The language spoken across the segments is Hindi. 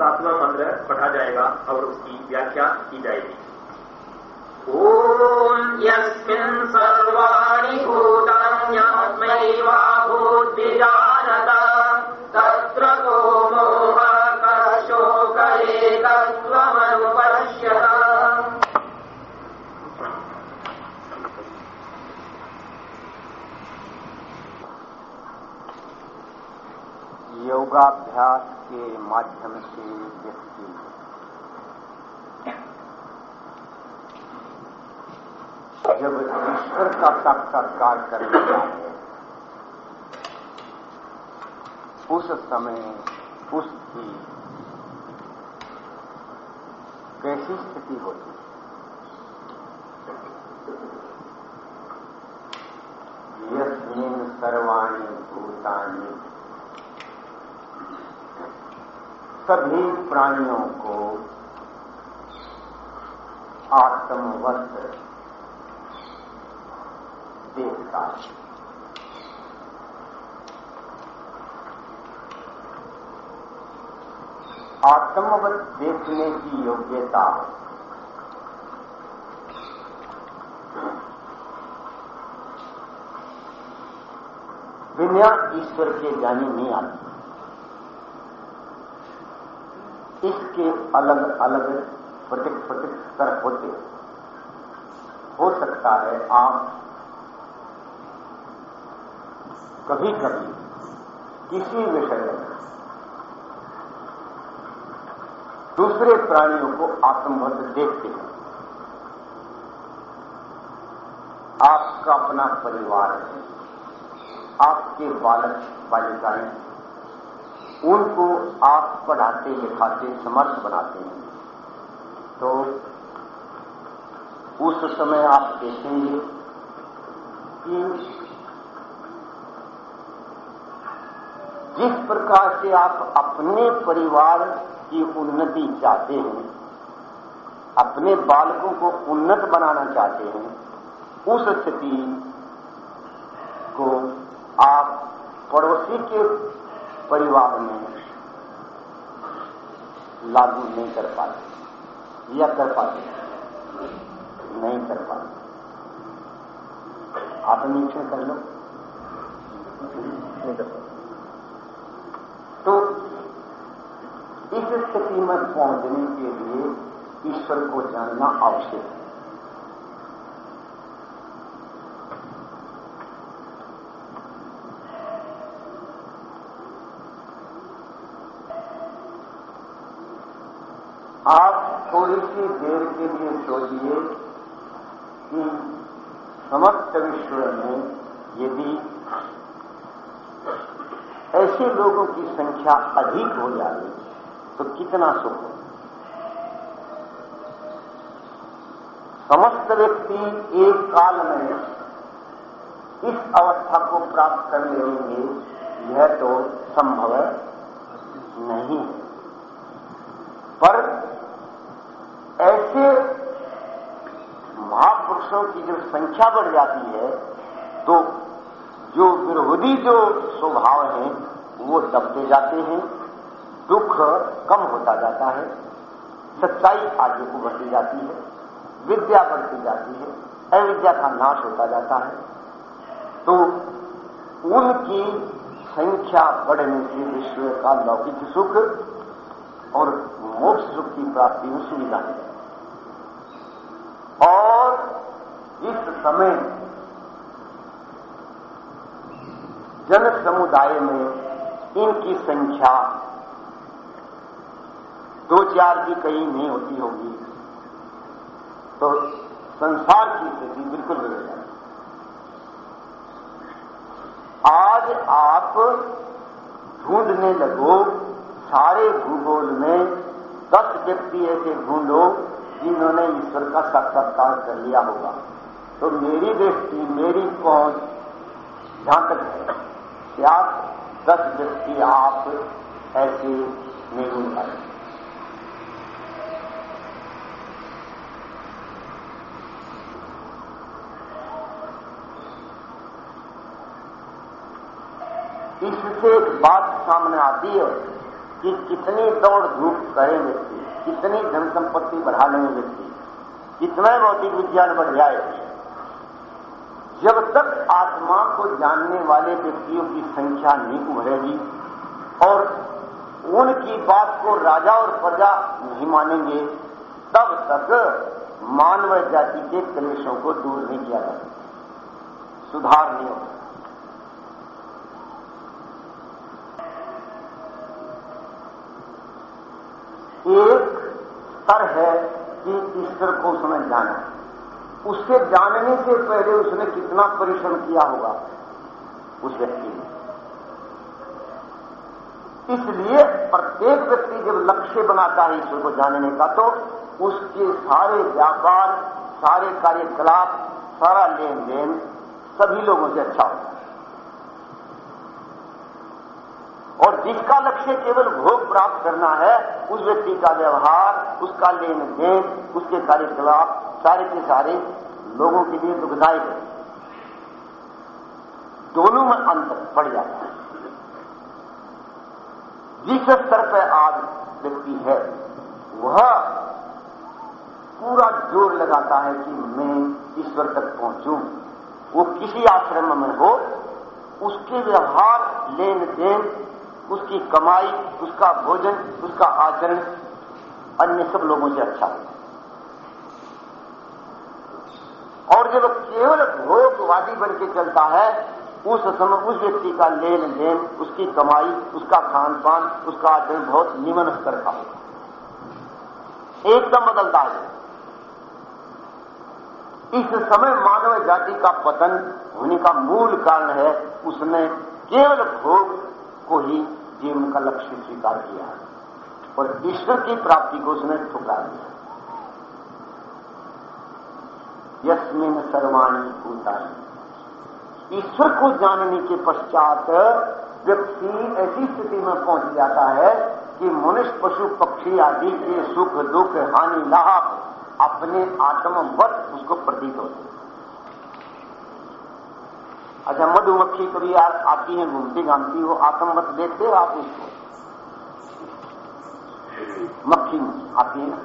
सातवां मंत्र पढ़ा जाएगा और उसकी व्याख्या की जाएगी। ओम यस्मिन् सर्वाणि तत्र योगाभ्यास के माध्यम से व्यक्ति जब ईश्वर का साक्षात्कार कर लेता है, उस समय उसकी कैसी स्थिति होती यस्मिन सर्वाणी भूतानी सभी प्राणियों को आत्मवत देखता है। आत्मवत देखने की योग्यता बिना ईश्वर के जाने नहीं आती। इसके अलग अलग प्रत्येक प्रत्येक स्तर होते हो। सकता है आप कभी कभी किसी विषय में दूसरे प्राणियों को आत्मवत देखते हैं। आपका अपना परिवार है। आपके बालक, बालिकाएँ, उनको आप पढ़ाते लिखाते समर्थ बनाते हैं। तो उस समय आप देखेंगे कि जिस प्रकार से आप अपने परिवार की उन्नति चाहते हैं, अपने बालकों को उन्नत बनाना चाहते हैं, उस स्थिति को आप पड़ोसी के परिवार में लागू नहीं कर पाते। या कर पाते। नहीं कर पाते। आप निरीक्षण कर लो। नहीं कर तो इस स्थिति में पहुँचने के लिए ईश्वर को जानना आवश्यक है आप थोड़ी सी के लिए सोचिए कि समस्त विश्व में यदि ऐसे लोगों की संख्या अधिक हो जाए तो कितना सुख समस्त व्यक्ति एक काल में इस अवस्था को प्राप्त कर लेंगे, यह तो संभव नहीं है। पर ऐसे महापुरुषों की जब संख्या बढ़ जाती है तो जो विरोधी जो स्वभाव हैं, वो दबते जाते हैं, दुख कम होता जाता है, सच्चाई आगे को बढ़ती जाती है, विद्या बढ़ती जाती है, अविद्या का नाश होता जाता है। तो उनकी संख्या बढ़ने से विश्व का लौकिक सुख और मोक्ष सुख की प्राप्ति में सुविधा है और इस समय जन समुदाय में इनकी संख्या दो चार की कहीं नहीं होती होगी तो संसार की स्थिति बिल्कुल बिगड़ जाएगी आज आप ढूँढने लगो, सारे भूगोल में दस व्यक्ति ऐसे ढूंढो जिन्होंने ईश्वर का साक्षात्कार कर लिया होगा। तो मेरी दृष्टि, मेरी पहुँच जहाँ तक है कि आप दस व्यक्ति आप ऐसे नहीं पाए इससे एक बात सामने आती है कि कितनी दौड़ धूप करे व्यक्ति कितनी धन संपत्ति बढ़ा लेंगे व्यक्ति कितना भौतिक विज्ञान बढ़ जाए जब तक आत्मा को जानने वाले व्यक्तियों की संख्या नहीं उभरेगी और उनकी बात को राजा और प्रजा नहीं मानेंगे, तब तक मानव जाति के कलेशों को दूर नहीं किया जा सकता सुधार नहीं होगा। एक स्तर है कि ईश्वर को उसने जाना। उससे जानने से पहले उसने कितना परिश्रम किया होगा? उस व्यक्ति ने। इसलिए प्रत्येक व्यक्ति जब लक्ष्य बनाता है ईश्वर को जानने का तो उसके सारे व्यापार, सारे कार्यकलाप, सारा लेन देन सभी लोगों से अच्छा होता है। और जिसका लक्ष्य केवल भोग प्राप्त करना है, उस व्यक्ति का व्यवहार, उसका लेन देन उसके कार्यकलाप, सारे के सारे लोगों के लिए दुखदायक है। दोनों में अंतर पड़ जाता है। जिस स्तर पर आज व्यक्ति है, वह पूरा ज़ोर लगाता है कि मैं ईश्वर तक पहुंचूं। वो किसी आश्रम में हो, उसके व्यवहार लेन देन उसकी कमाई, उसका भोजन, उसका आचरण अन्य सब लोगों से अच्छा है। और जब केवल भोगवादी बन के चलता है, उस समय उस व्यक्ति का लेन देन उसकी कमाई, उसका खान पान उसका आचरण बहुत निम्न स्तर का होगा एकदम बदलता है। इस समय मानव जाति का पतन होने का मूल कारण है, उसने केवल भोग को ही जीवन का लक्ष्य स्वीकार किया और ईश्वर की प्राप्ति को उसने ठुकरा दिया। यस्मिन सर्वाणी भूतानी। ईश्वर को जानने के पश्चात व्यक्ति ऐसी स्थिति में पहुँच जाता है कि मनुष्य, पशु, पक्षी आदि के सुख, दुख, हानि, लाभ अपने आत्मवत उसको प्रतीत होते अच्छा मधुमक्खी कभी आ, आती है घूमती घामती हो आत्मवत देखते हो आप उसको मक्खी आती है ना?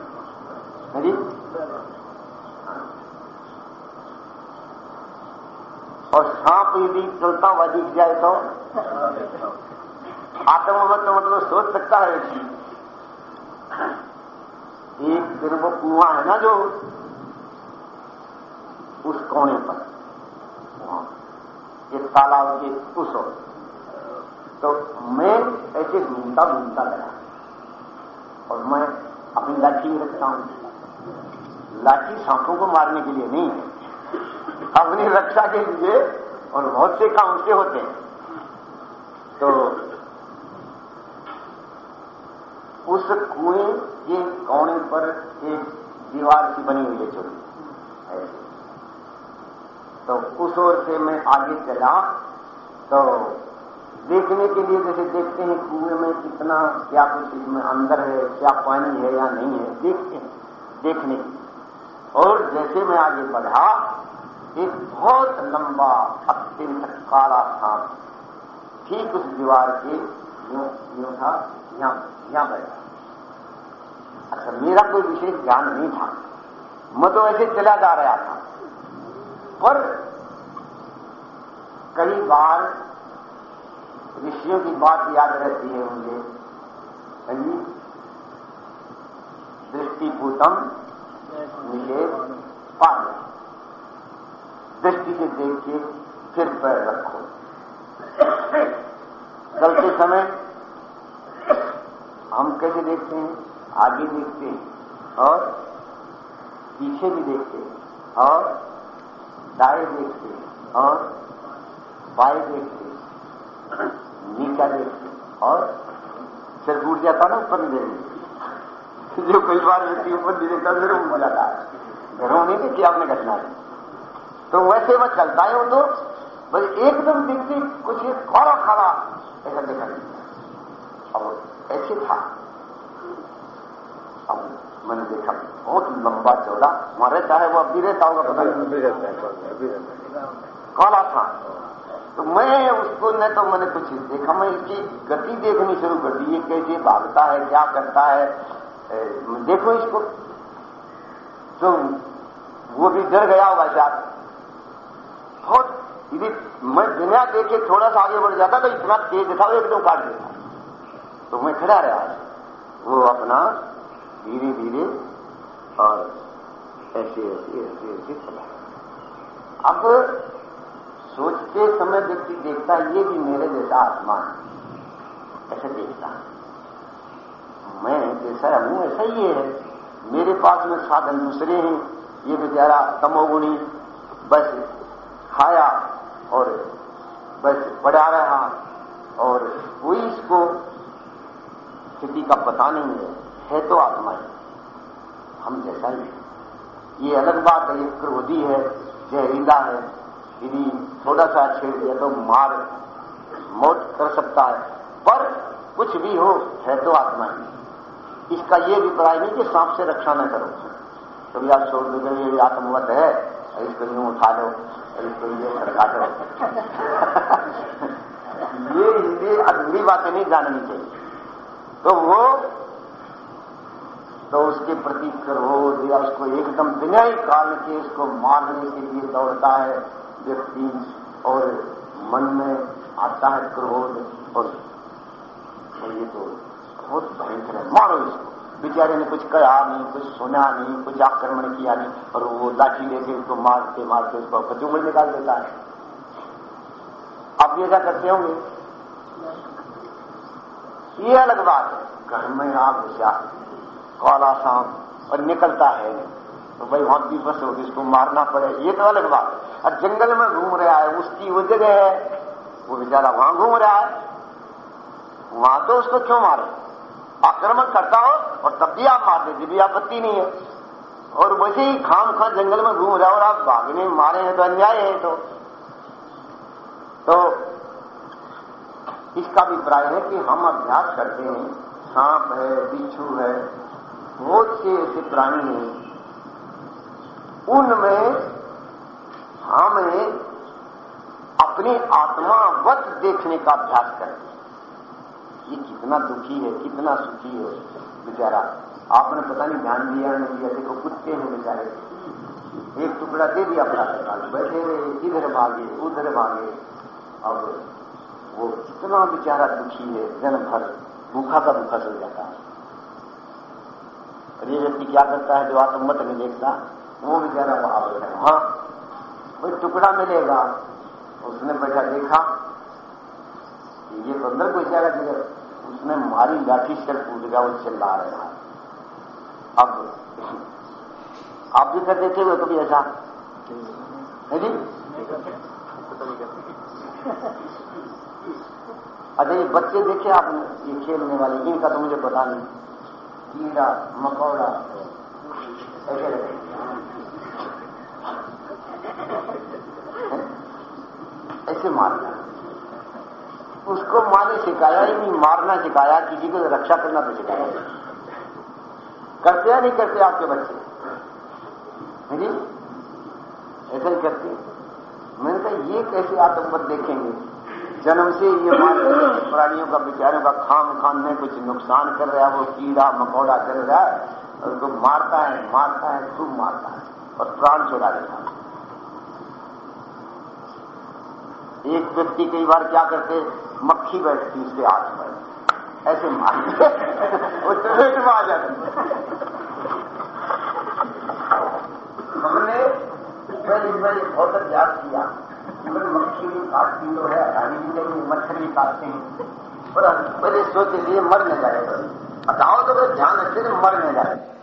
जी? और सांप यदि चलता हुआ दिख जाए तो? आत्मवत मतलब सोच सकता है एक दिन वो कुआ है ना जो उस कोने पर। एक तालाब के उस ओर तो मैं ऐसे घूमता घूमता गया। और मैं अपनी लाठी में रखता हूँ। लाठी सांपों को मारने के लिए नहीं है अपनी रक्षा के लिए और बहुत से काम उसके होते हैं। तो उस कुएँ के कोने पर एक दीवार सी बनी हुई है छोटी। ऐसे। तो उस ओर से मैं आगे चला तो देखने के लिए जैसे देखते हैं, कुएँ में कितना, क्या कुछ इसमें अंदर है, क्या पानी है या नहीं है, देखते हैं, देखने। और जैसे मैं आगे बढ़ा, एक बहुत लंबा अत्यंत काला सांप ठीक उस दीवार के यूँ यूँ था, यहाँ यहाँ बैठा अच्छा मेरा कोई विशेष ध्यान नहीं था। मैं तो ऐसे चला जा रहा था। पर कई बार ऋषियों की बात याद रहती है मुझे। जी दृष्टिपूतम मिले पाल। दृष्टि से देख के फिर पैर रखो। चलते समय हम कैसे देखते हैं? आगे देखते हैं और पीछे भी देखते हैं और दाएँ देखते, और बाएँ देखते, नीचा देखते, और सिर टूट जाता ना ऊपर नहीं जो कई बार व्यक्ति ऊपर नहीं देखता सिर उठ जाता है घरों नहीं देखी आपने घटना है? तो वैसे वह चलता है वो तो बस एकदम देखते, कुछ खड़ा खड़ा, ऐसा देखा नहीं। और ऐसे था। अब मैंने देखा बहुत लंबा चौड़ा वहाँ रहता है वो अब भी रहता होगा पता नहीं। अभी अभी काला था। तो मैं उसको न तो मैंने कुछ देखा मैं इसकी गति देखनी शुरू कर दी ये कैसे भागता है क्या करता है ए, देखो इसको। तो वो भी डर गया होगा शायद बहुत यदि मैं बिना देखे थोड़ा सा आगे बढ़ जाता तो इतना तेज था वो एकदम काट देता। तो मैं खड़ा रहा। वो अपना धीरे धीरे और ऐसे ऐसे ऐसे ऐसे चला। अब सोचते समय व्यक्ति देखता ये भी मेरे जैसा आत्मा ऐसे देखता मैं जैसा हूँ, ऐसा ही है। मेरे पास में साधन दूसरे हैं। ये बेचारा तमोगुणी, बस खाया और बस बढ़ा रहा और कोई इसको स्थिति का पता नहीं है। है तो आत्मा ही। हम जैसा ही ये अलग बात है, ये क्रोधी है जहरीला है। यदि थोड़ा सा छेड़ दिया तो मार मौत कर सकता है, पर कुछ भी हो, है तो आत्मा ही। इसका ये अभिप्राय नहीं कि सांप से रक्षा न करो। कभी आप छोड़ दो ये आत्मवत है इसको यूँ उठा लो इसको ये सरका दो। ये हिंदी अधूरी बातें नहीं जाननी चाहिए। तो वो तो उसके प्रति क्रोध या उसको एकदम बिना ही कारण के उसको मारने के लिए दौड़ता है व्यक्ति और मन में आता है क्रोध और तो ये तो बहुत भयंकर है। मारो इसको। बेचारे ने कुछ कहा नहीं, कुछ सुना नहीं, कुछ आक्रमण किया नहीं और वो लाठी लेके उसको मारते मारते उसको कचूमड़ निकाल देता है। आप क्या करते होंगे? ये अलग बात है। घर में आप घुसा काला सांप और निकलता है तो भाई वहाँ बस होगी इसको मारना पड़े ये तो अलग बात है। और जंगल में घूम रहा है, उसकी वो जगह है। वो बेचारा वहाँ घूम रहा है। वहाँ तो उसको क्यों मारे? आक्रमण करता हो और तब भी आप मार दीजिए भी आपत्ति नहीं है। और वैसे ही खाम खां जंगल में घूम रहा है और आप भागने मारे हैं तो अन्याय है तो। तो इसका अभिप्राय है कि हम अभ्यास करते हैं। सांप है, बिच्छू है से ऐसे प्राणी हैं। उनमें हमें अपनी आत्मावत देखने का अभ्यास करें। ये कितना दुखी है, कितना सुखी है, बेचारा। आपने पता नहीं ध्यान दिया नहीं दिया, देखो कुत्ते हैं बेचारे। एक टुकड़ा दे दिया अपना सरकार बैठे इधर भागे, उधर भागे। अब वो कितना बेचारा दुखी है जन्म भर भूखा का भूखा चल जाता है। और ये व्यक्ति क्या करता है जो आत्मत नहीं देखता वो भी बेचारा वहाँ बैठा है। हाँ कोई टुकड़ा मिलेगा, उसने बैठा देखा, ये बंदर अंदर कोई जाएगा जिधर उसने मारी लाठी, सर कूद गया, वो चिल्ला रहा अब आप भी कर देते हुए कभी ऐसा? है जी? अच्छा ये बच्चे देखे आपने, ये खेलने वाले इनका तो मुझे पता नहीं। कीड़ा मकौड़ा। ऐसे ऐसे मारना। उसको माँ ने सिखाया ही नहीं, मारना सिखाया, किसी को रक्षा करना तो सिखाया। करते या नहीं करते आपके बच्चे? जी ऐसा ही करते। मैंने कहा, ये कैसे आतंकवाद देखेंगे? जन्म से ये प्राणियों का बेचारों का खाम खान में कुछ नुकसान कर रहा है, वो कीड़ा मकौड़ा कर रहा है, और उसको मारता है मारता है, खूब मारता है, और प्राण छोड़ा देता है। एक व्यक्ति कई बार क्या करते, मक्खी बैठती उसके हाथ पर, ऐसे मारते वो चपेट में आ जाती हमने पहले पहले बहुत अभ्यास किया। मक्खी भी काटती जो है अटारी भी नहीं मच्छर भी काटते हैं। और पहले सोच लिए मर न जाए। बताओ तो ध्यान रखते मर न जाए।